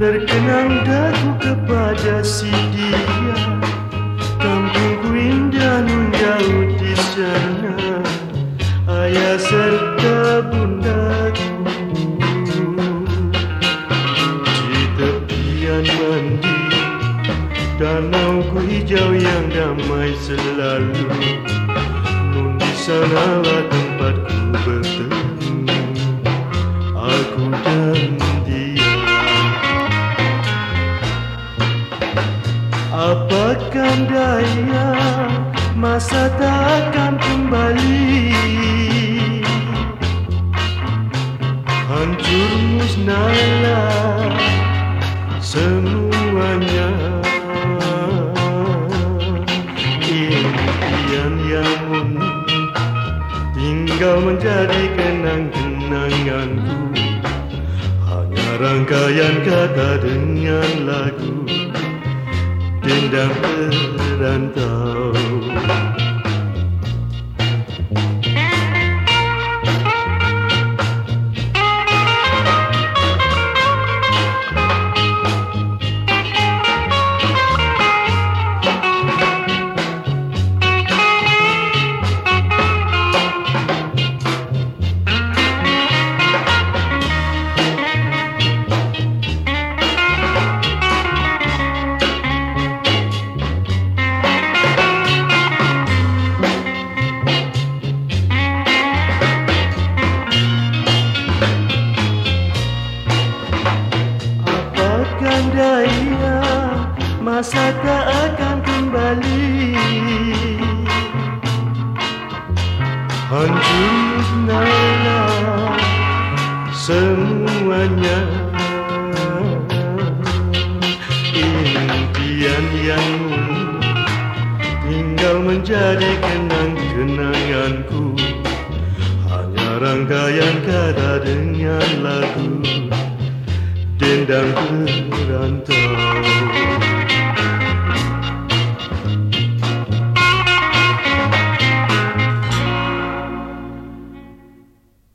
Terkenang dagu kepada si dia. Kampungku indah nun jauh di sana. Ayah serta bundaku. Di tepian mandi Danauku hijau yang damai selalu. Nun di sanalah tempatku. Apakah daya masa takkan kembali? Hancur musnahlah semuanya. Impian yang tinggal menjadi kenang-kenanganku Hanya rangkaian kata dengan lagu indah perantau Daya masa tak akan kembali? Hancur musnahlah semuanya. Impian yang tinggal menjadi kenang-kenanganku. Hanya rangkaian kata dengan lagu dendang terantau